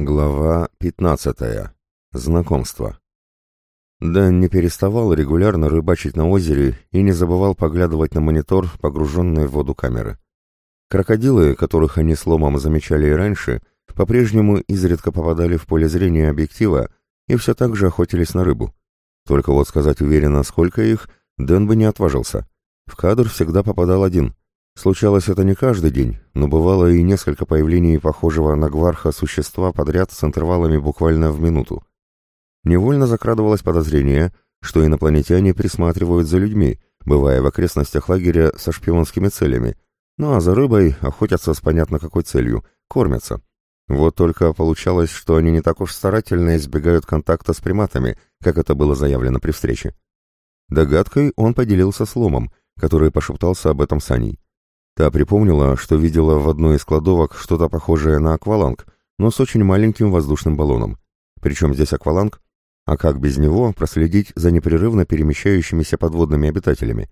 Глава 15. Знакомство. Дэн не переставал регулярно рыбачить на озере и не забывал поглядывать на монитор, погруженный в воду камеры. Крокодилы, которых они с ломом замечали и раньше, по-прежнему изредка попадали в поле зрения объектива и все так же охотились на рыбу. Только вот сказать уверенно, сколько их, Дэн бы не отважился. В кадр всегда попадал один — Случалось это не каждый день, но бывало и несколько появлений похожего на гварха существа подряд с интервалами буквально в минуту. Невольно закрадывалось подозрение, что инопланетяне присматривают за людьми, бывая в окрестностях лагеря со шпионскими целями, ну а за рыбой охотятся с понятно какой целью, кормятся. Вот только получалось, что они не так уж старательно избегают контакта с приматами, как это было заявлено при встрече. Догадкой он поделился с Ломом, который пошептался об этом с Аней. Та припомнила, что видела в одной из кладовок что-то похожее на акваланг, но с очень маленьким воздушным баллоном. Причем здесь акваланг? А как без него проследить за непрерывно перемещающимися подводными обитателями?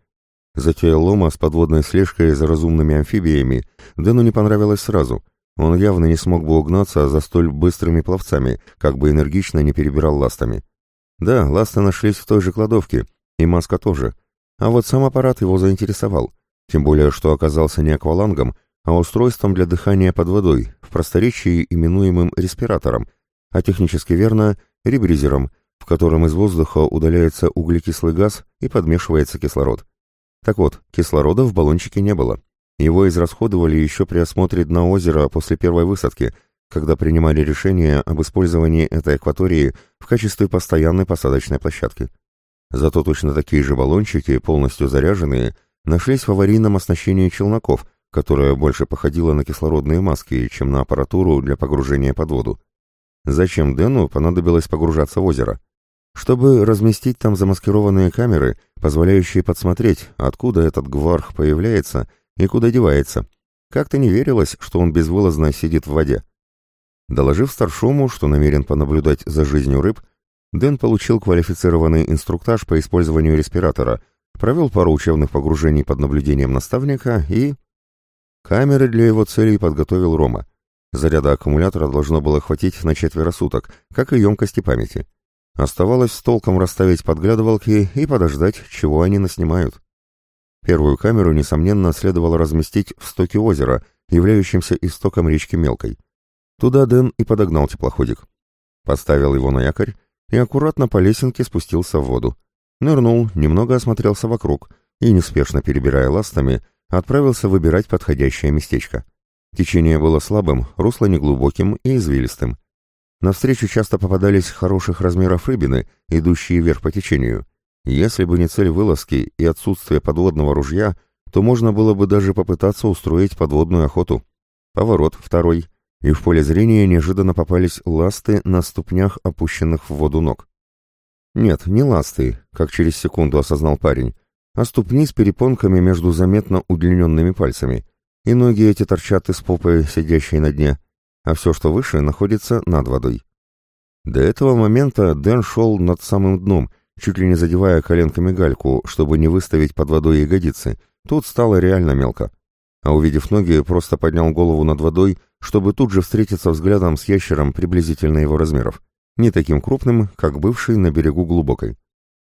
Затея лома с подводной слежкой за разумными амфибиями Дэну не понравилось сразу. Он явно не смог бы угнаться за столь быстрыми пловцами, как бы энергично не перебирал ластами. Да, ласты нашлись в той же кладовке, и маска тоже. А вот сам аппарат его заинтересовал — тем более, что оказался не аквалангом, а устройством для дыхания под водой, в просторечии именуемым респиратором, а технически верно – ребризером, в котором из воздуха удаляется углекислый газ и подмешивается кислород. Так вот, кислорода в баллончике не было. Его израсходовали еще при осмотре дна озера после первой высадки, когда принимали решение об использовании этой акватории в качестве постоянной посадочной площадки. Зато точно такие же баллончики, полностью заряженные, нашлись в аварийном оснащении челноков, которое больше походило на кислородные маски, чем на аппаратуру для погружения под воду. Зачем Дэну понадобилось погружаться в озеро? Чтобы разместить там замаскированные камеры, позволяющие подсмотреть, откуда этот гварх появляется и куда девается. Как-то не верилось, что он безвылазно сидит в воде. Доложив старшому, что намерен понаблюдать за жизнью рыб, Дэн получил квалифицированный инструктаж по использованию респиратора — провел пару учебных погружений под наблюдением наставника и... Камеры для его целей подготовил Рома. Заряда аккумулятора должно было хватить на четверо суток, как и емкости памяти. Оставалось с толком расставить подглядывалки и подождать, чего они наснимают. Первую камеру, несомненно, следовало разместить в стоке озера, являющемся истоком речки Мелкой. Туда Дэн и подогнал теплоходик. Поставил его на якорь и аккуратно по лесенке спустился в воду. Нырнул, немного осмотрелся вокруг и, неспешно перебирая ластами, отправился выбирать подходящее местечко. Течение было слабым, русло неглубоким и извилистым. Навстречу часто попадались хороших размеров рыбины, идущие вверх по течению. Если бы не цель вылазки и отсутствие подводного ружья, то можно было бы даже попытаться устроить подводную охоту. Поворот второй, и в поле зрения неожиданно попались ласты на ступнях опущенных в воду ног. Нет, не ласты, как через секунду осознал парень, а ступни с перепонками между заметно удлиненными пальцами. И ноги эти торчат из попы, сидящей на дне, а все, что выше, находится над водой. До этого момента Дэн шел над самым дном, чуть ли не задевая коленками гальку, чтобы не выставить под водой ягодицы. Тут стало реально мелко. А увидев ноги, просто поднял голову над водой, чтобы тут же встретиться взглядом с ящером приблизительно его размеров не таким крупным, как бывший на берегу глубокой.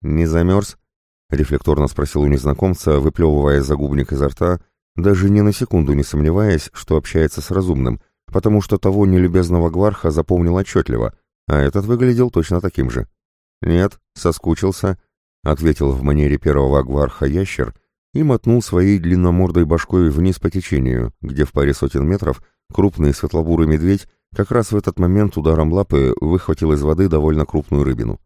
«Не замерз?» — рефлекторно спросил у незнакомца, выплевывая загубник изо рта, даже ни на секунду не сомневаясь, что общается с разумным, потому что того нелюбезного гварха запомнил отчетливо, а этот выглядел точно таким же. «Нет, соскучился», — ответил в манере первого гварха ящер и мотнул своей длинномордой башкой вниз по течению, где в паре сотен метров крупный светлобурый медведь как раз в этот момент ударом лапы выхватил из воды довольно крупную рыбину.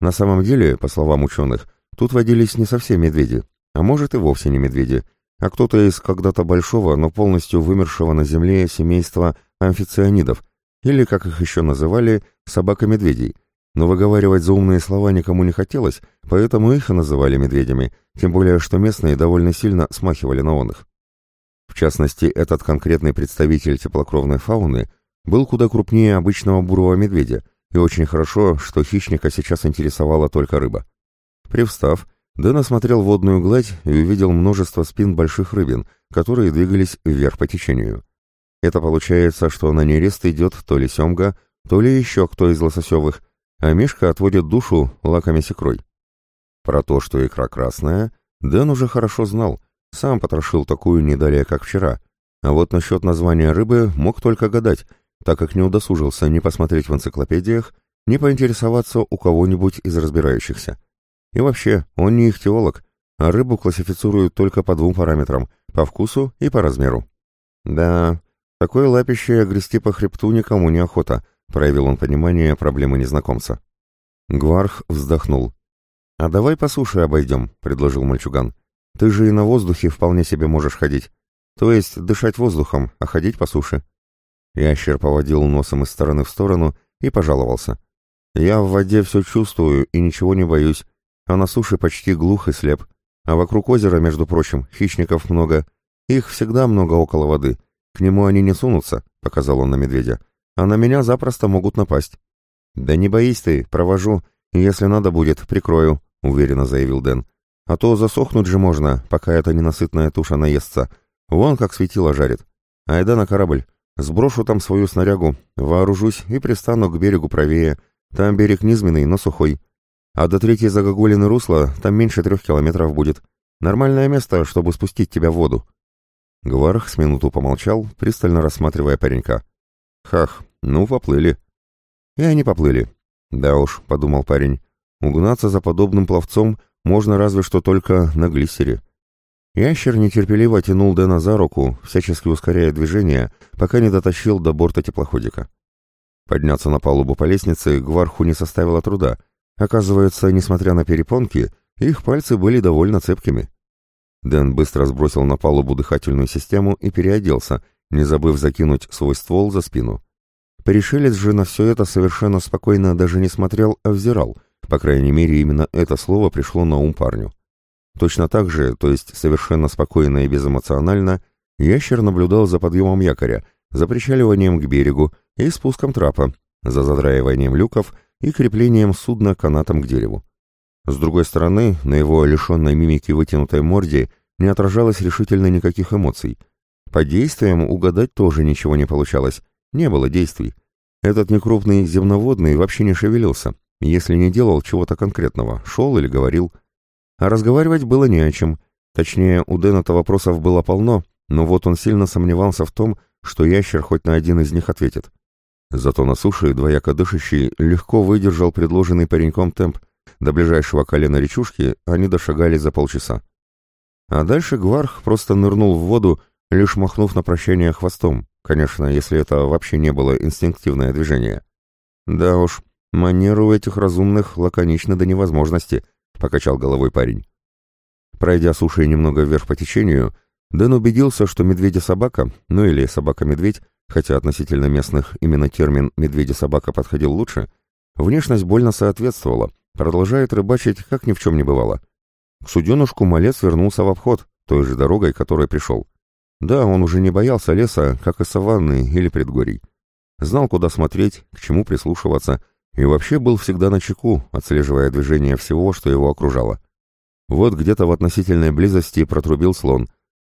На самом деле, по словам ученых, тут водились не совсем медведи, а может и вовсе не медведи, а кто-то из когда-то большого, но полностью вымершего на Земле семейства амфицианидов, или, как их еще называли, собака-медведей. Но выговаривать заумные слова никому не хотелось, поэтому их и называли медведями, тем более что местные довольно сильно смахивали на он их. В частности, этот конкретный представитель теплокровной фауны был куда крупнее обычного бурого медведя, и очень хорошо, что хищника сейчас интересовала только рыба. Привстав, Дэн осмотрел водную гладь и увидел множество спин больших рыбин, которые двигались вверх по течению. Это получается, что на нерест идет то ли семга, то ли еще кто из лососевых, а Мишка отводит душу лаками икрой. Про то, что икра красная, Дэн уже хорошо знал, сам потрошил такую не далее, как вчера, а вот насчет названия рыбы мог только гадать, так как не удосужился ни посмотреть в энциклопедиях, ни поинтересоваться у кого-нибудь из разбирающихся. И вообще, он не ихтиолог, а рыбу классифицируют только по двум параметрам – по вкусу и по размеру. Да, такое лапище грести по хребту никому не охота, проявил он понимание проблемы незнакомца. Гварх вздохнул. «А давай по суше обойдем», — предложил мальчуган. «Ты же и на воздухе вполне себе можешь ходить. То есть дышать воздухом, а ходить по суше». Ящер поводил носом из стороны в сторону и пожаловался. «Я в воде все чувствую и ничего не боюсь, а на суше почти глух и слеп. А вокруг озера, между прочим, хищников много. Их всегда много около воды. К нему они не сунутся», — показал он на медведя. «А на меня запросто могут напасть». «Да не боись ты, провожу. Если надо будет, прикрою», — уверенно заявил Дэн. «А то засохнуть же можно, пока эта ненасытная туша наестся. Вон как светило жарит. Айда на корабль. Сброшу там свою снарягу, вооружусь и пристану к берегу правее. Там берег низменный, но сухой. А до третьей загогулины русла там меньше трех километров будет. Нормальное место, чтобы спустить тебя в воду». Гварх с минуту помолчал, пристально рассматривая паренька. «Хах, ну поплыли». И они поплыли. «Да уж», — подумал парень, — «угнаться за подобным пловцом можно разве что только на глиссере». Ящер нетерпеливо тянул Дэна за руку, всячески ускоряя движение, пока не дотащил до борта теплоходика. Подняться на палубу по лестнице Гварху не составило труда. Оказывается, несмотря на перепонки, их пальцы были довольно цепкими. Дэн быстро сбросил на палубу дыхательную систему и переоделся, не забыв закинуть свой ствол за спину. Пришелец же на все это совершенно спокойно даже не смотрел, а взирал. По крайней мере, именно это слово пришло на ум парню. Точно так же, то есть совершенно спокойно и безэмоционально, ящер наблюдал за подъемом якоря, за причаливанием к берегу и спуском трапа, за задраиванием люков и креплением судна канатом к дереву. С другой стороны, на его лишенной мимики вытянутой морде не отражалось решительно никаких эмоций. По действиям угадать тоже ничего не получалось, не было действий. Этот некрупный земноводный вообще не шевелился, если не делал чего-то конкретного, шел или говорил. А разговаривать было не о чем. Точнее, у Дэна-то вопросов было полно, но вот он сильно сомневался в том, что ящер хоть на один из них ответит. Зато на суше двояко дышащий легко выдержал предложенный пареньком темп. До ближайшего колена речушки они дошагали за полчаса. А дальше Гварх просто нырнул в воду, лишь махнув на прощание хвостом, конечно, если это вообще не было инстинктивное движение. Да уж, манеру у этих разумных лаконично до невозможности, покачал головой парень. Пройдя сушей немного вверх по течению, Дэн убедился, что медведя-собака, ну или собака-медведь, хотя относительно местных именно термин «медведя-собака» подходил лучше, внешность больно соответствовала, продолжает рыбачить, как ни в чем не бывало. К суденушку малец вернулся в обход, той же дорогой, которой пришел. Да, он уже не боялся леса, как и саванны или предгорий. Знал, куда смотреть, к чему прислушиваться, и вообще был всегда на чеку, отслеживая движение всего, что его окружало. Вот где-то в относительной близости протрубил слон.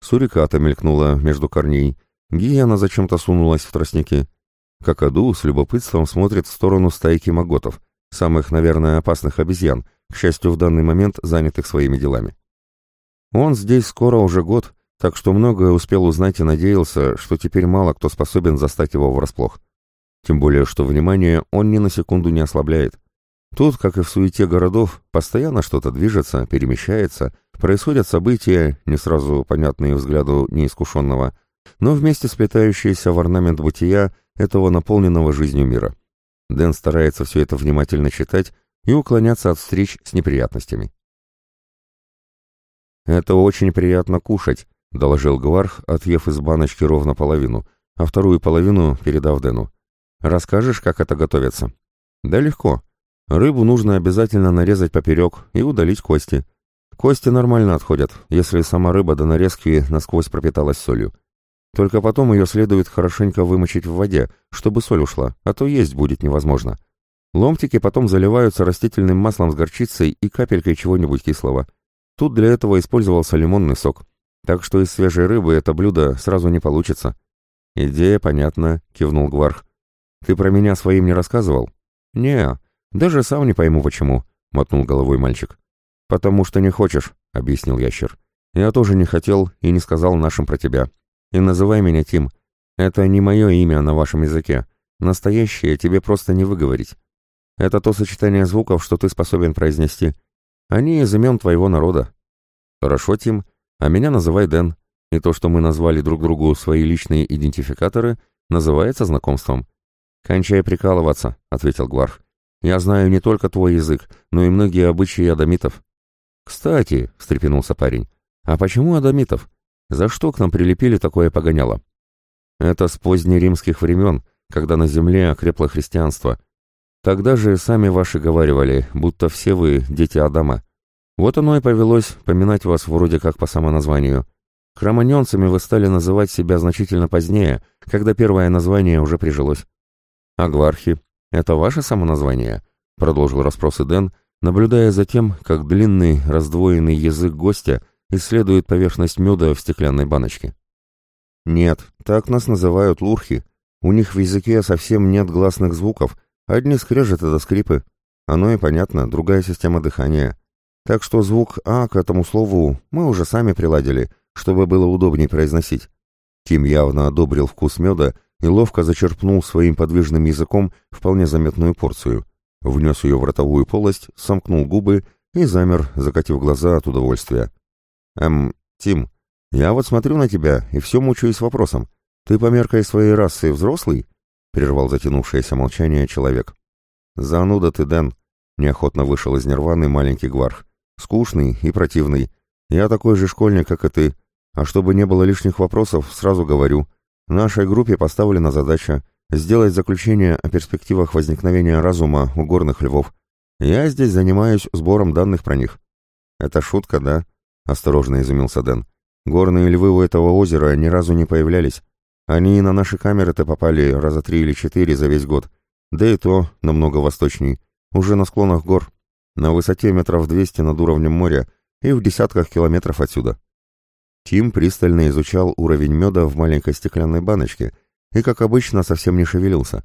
Суриката мелькнула между корней. Гиена зачем-то сунулась в тростники. Какаду с любопытством смотрит в сторону стайки маготов, самых, наверное, опасных обезьян, к счастью, в данный момент занятых своими делами. Он здесь скоро уже год, так что многое успел узнать и надеялся, что теперь мало кто способен застать его врасплох. Тем более, что внимание он ни на секунду не ослабляет. Тут, как и в суете городов, постоянно что-то движется, перемещается, происходят события, не сразу понятные взгляду неискушенного, но вместе сплетающиеся в орнамент бытия этого наполненного жизнью мира. Дэн старается все это внимательно читать и уклоняться от встреч с неприятностями. «Это очень приятно кушать», — доложил Гварх, отъев из баночки ровно половину, а вторую половину передав Дэну. «Расскажешь, как это готовится?» «Да легко. Рыбу нужно обязательно нарезать поперек и удалить кости. Кости нормально отходят, если сама рыба до нарезки насквозь пропиталась солью. Только потом ее следует хорошенько вымочить в воде, чтобы соль ушла, а то есть будет невозможно. Ломтики потом заливаются растительным маслом с горчицей и капелькой чего-нибудь кислого. Тут для этого использовался лимонный сок. Так что из свежей рыбы это блюдо сразу не получится. «Идея понятна», — кивнул Гварх. «Ты про меня своим не рассказывал?» «Не, даже сам не пойму, почему», — мотнул головой мальчик. «Потому что не хочешь», — объяснил ящер. «Я тоже не хотел и не сказал нашим про тебя. И называй меня Тим. Это не мое имя на вашем языке. Настоящее тебе просто не выговорить. Это то сочетание звуков, что ты способен произнести. Они из имен твоего народа». «Хорошо, Тим. А меня называй Дэн. И то, что мы назвали друг другу свои личные идентификаторы, называется знакомством. «Кончай прикалываться», — ответил Гварх. «Я знаю не только твой язык, но и многие обычаи адамитов». «Кстати», — встрепенулся парень, — «а почему адамитов? За что к нам прилепили такое погоняло?» «Это с позднеримских времен, когда на земле окрепло христианство. Тогда же сами ваши говаривали, будто все вы дети Адама. Вот оно и повелось поминать вас вроде как по самоназванию. Кроманьонцами вы стали называть себя значительно позднее, когда первое название уже прижилось. «Агвархи — это ваше самоназвание?» — продолжил расспросы Дэн, наблюдая за тем, как длинный раздвоенный язык гостя исследует поверхность меда в стеклянной баночке. «Нет, так нас называют лурхи. У них в языке совсем нет гласных звуков, одни скрежеты до скрипы. Оно и понятно, другая система дыхания. Так что звук «а» к этому слову мы уже сами приладили, чтобы было удобнее произносить». Тим явно одобрил вкус меда и ловко зачерпнул своим подвижным языком вполне заметную порцию, внес ее в ротовую полость, сомкнул губы и замер, закатив глаза от удовольствия. «Эм, Тим, я вот смотрю на тебя и все мучаюсь вопросом. Ты по меркой своей расы взрослый?» — прервал затянувшееся молчание человек. «Зануда ты, Дэн!» — неохотно вышел из нирваны маленький гварх. «Скучный и противный. Я такой же школьник, как и ты. А чтобы не было лишних вопросов, сразу говорю — Нашей группе поставлена задача сделать заключение о перспективах возникновения разума у горных львов. Я здесь занимаюсь сбором данных про них. Это шутка, да? Осторожно изумился Дэн. Горные львы у этого озера ни разу не появлялись. Они на наши камеры-то попали раза три или четыре за весь год. Да и то намного восточней. Уже на склонах гор. На высоте метров двести над уровнем моря и в десятках километров отсюда. Тим пристально изучал уровень меда в маленькой стеклянной баночке и, как обычно, совсем не шевелился.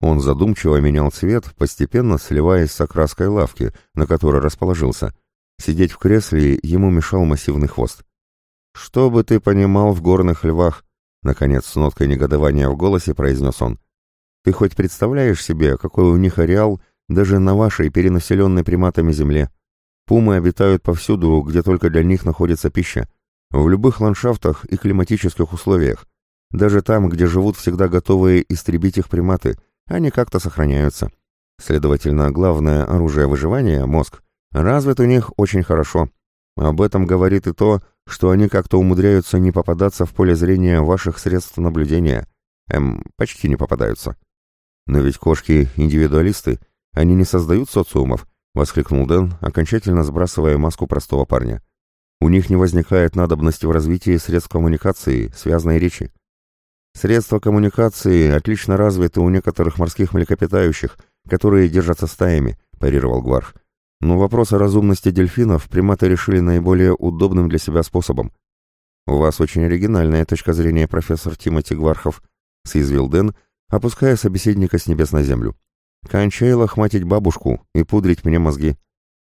Он задумчиво менял цвет, постепенно сливаясь с окраской лавки, на которой расположился. Сидеть в кресле ему мешал массивный хвост. «Что бы ты понимал в горных львах?» Наконец, с ноткой негодования в голосе произнес он. «Ты хоть представляешь себе, какой у них ареал даже на вашей перенаселенной приматами земле? Пумы обитают повсюду, где только для них находится пища. В любых ландшафтах и климатических условиях. Даже там, где живут всегда готовые истребить их приматы, они как-то сохраняются. Следовательно, главное оружие выживания, мозг, развит у них очень хорошо. Об этом говорит и то, что они как-то умудряются не попадаться в поле зрения ваших средств наблюдения. Эм, почти не попадаются. Но ведь кошки — индивидуалисты, они не создают социумов, — воскликнул Дэн, окончательно сбрасывая маску простого парня. У них не возникает надобности в развитии средств коммуникации, связанной речи. Средства коммуникации отлично развиты у некоторых морских млекопитающих, которые держатся стаями, парировал Гварх. Но вопрос о разумности дельфинов приматы решили наиболее удобным для себя способом. «У вас очень оригинальная точка зрения, профессор Тимоти Гвархов», — съязвил Дэн, опуская собеседника с небес на землю. «Кончай лохматить бабушку и пудрить мне мозги.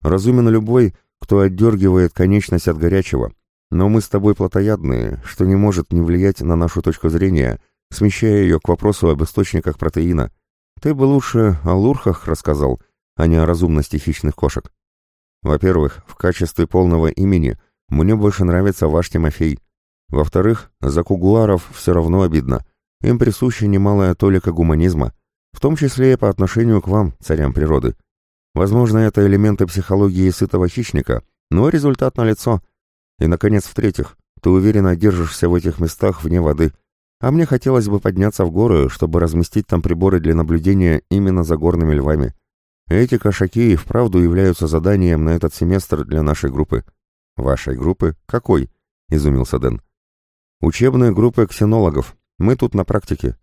Разумен любой, кто отдергивает конечность от горячего, но мы с тобой плотоядные, что не может не влиять на нашу точку зрения, смещая ее к вопросу об источниках протеина. Ты бы лучше о лурхах рассказал, а не о разумности хищных кошек. Во-первых, в качестве полного имени мне больше нравится ваш Тимофей. Во-вторых, за кугуаров все равно обидно. Им присуща немалая толика гуманизма, в том числе и по отношению к вам, царям природы. Возможно, это элементы психологии сытого хищника, но результат налицо. И, наконец, в-третьих, ты уверенно держишься в этих местах вне воды. А мне хотелось бы подняться в горы, чтобы разместить там приборы для наблюдения именно за горными львами. Эти кошаки и вправду являются заданием на этот семестр для нашей группы. Вашей группы? Какой? Изумился Дэн. Учебные группы ксенологов. Мы тут на практике.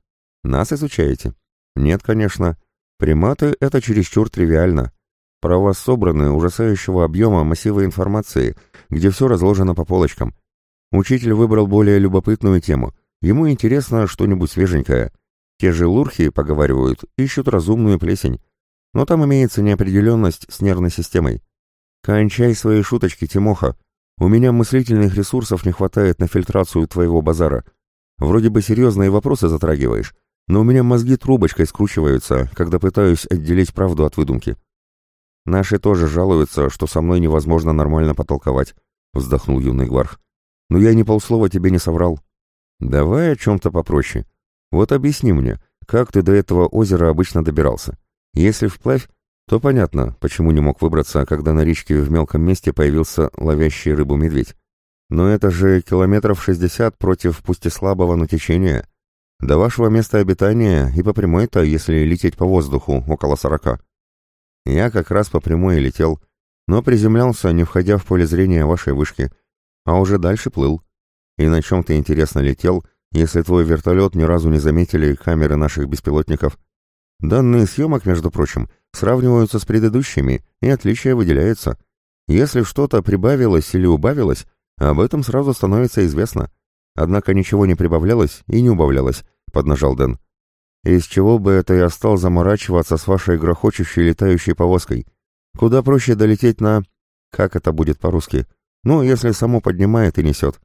Нас изучаете? Нет, конечно. Приматы — это чересчур тривиально. Про вас собраны ужасающего объема массивы информации, где все разложено по полочкам. Учитель выбрал более любопытную тему, Ему интересно что-нибудь свеженькое. Те же лурхи, поговаривают, ищут разумную плесень. Но там имеется неопределенность с нервной системой. Кончай свои шуточки, Тимоха. У меня мыслительных ресурсов не хватает на фильтрацию твоего базара. Вроде бы серьезные вопросы затрагиваешь, но у меня мозги трубочкой скручиваются, когда пытаюсь отделить правду от выдумки. Наши тоже жалуются, что со мной невозможно нормально потолковать, вздохнул юный гварх. Но я ни полслова тебе не соврал. Давай о чем-то попроще. Вот объясни мне, как ты до этого озера обычно добирался? Если вплавь, то понятно, почему не мог выбраться, когда на речке в мелком месте появился ловящий рыбу медведь. Но это же километров шестьдесят против пусть и слабого, но течения. До вашего места обитания и по прямой-то, если лететь по воздуху, около сорока. Я как раз по прямой летел, но приземлялся, не входя в поле зрения вашей вышки, а уже дальше плыл. И на чем ты, интересно, летел, если твой вертолет ни разу не заметили камеры наших беспилотников? Данные съемок, между прочим, сравниваются с предыдущими, и отличия выделяются. Если что-то прибавилось или убавилось, об этом сразу становится известно. Однако ничего не прибавлялось и не убавлялось, поднажал Дэн. Из чего бы это я стал заморачиваться с вашей грохочущей летающей повозкой? Куда проще долететь на... Как это будет по-русски? Ну, если само поднимает и несет.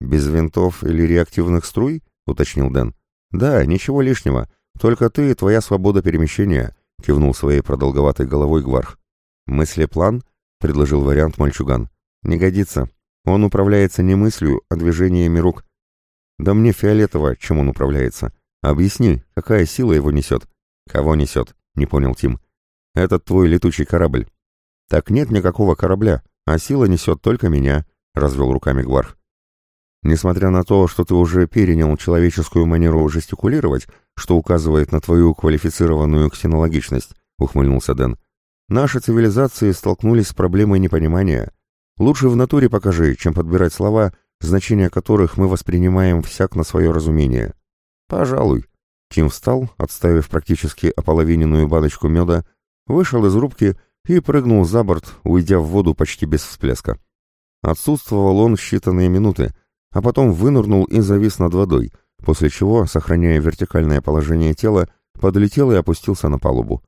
Без винтов или реактивных струй? Уточнил Дэн. Да, ничего лишнего. Только ты и твоя свобода перемещения, кивнул своей продолговатой головой Гварх. Мысли-план? предложил вариант мальчуган. Не годится. Он управляется не мыслью, а движениями рук. Да мне фиолетово, чем он управляется. Объясни, какая сила его несет? Кого несет? Не понял Тим. Этот твой летучий корабль. Так нет никакого корабля, а сила несет только меня, развел руками Гварх. Несмотря на то, что ты уже перенял человеческую манеру жестикулировать, что указывает на твою квалифицированную ксенологичность, ухмыльнулся Дэн. Наши цивилизации столкнулись с проблемой непонимания. Лучше в натуре покажи, чем подбирать слова, значения которых мы воспринимаем всяк на свое разумение. Пожалуй. Тим встал, отставив практически ополовиненную баночку меда, вышел из рубки и прыгнул за борт, уйдя в воду почти без всплеска. Отсутствовал он считанные минуты, а потом вынырнул и завис над водой, после чего, сохраняя вертикальное положение тела, подлетел и опустился на палубу.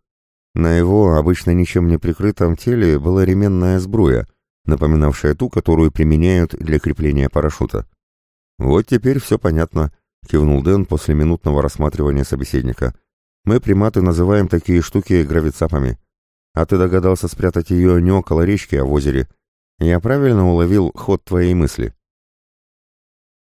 На его обычно ничем не прикрытом теле была ременная сбруя, напоминавшая ту, которую применяют для крепления парашюта. «Вот теперь все понятно», — кивнул Дэн после минутного рассматривания собеседника. «Мы, приматы, называем такие штуки гравицапами. А ты догадался спрятать ее не около речки, а в озере. Я правильно уловил ход твоей мысли?»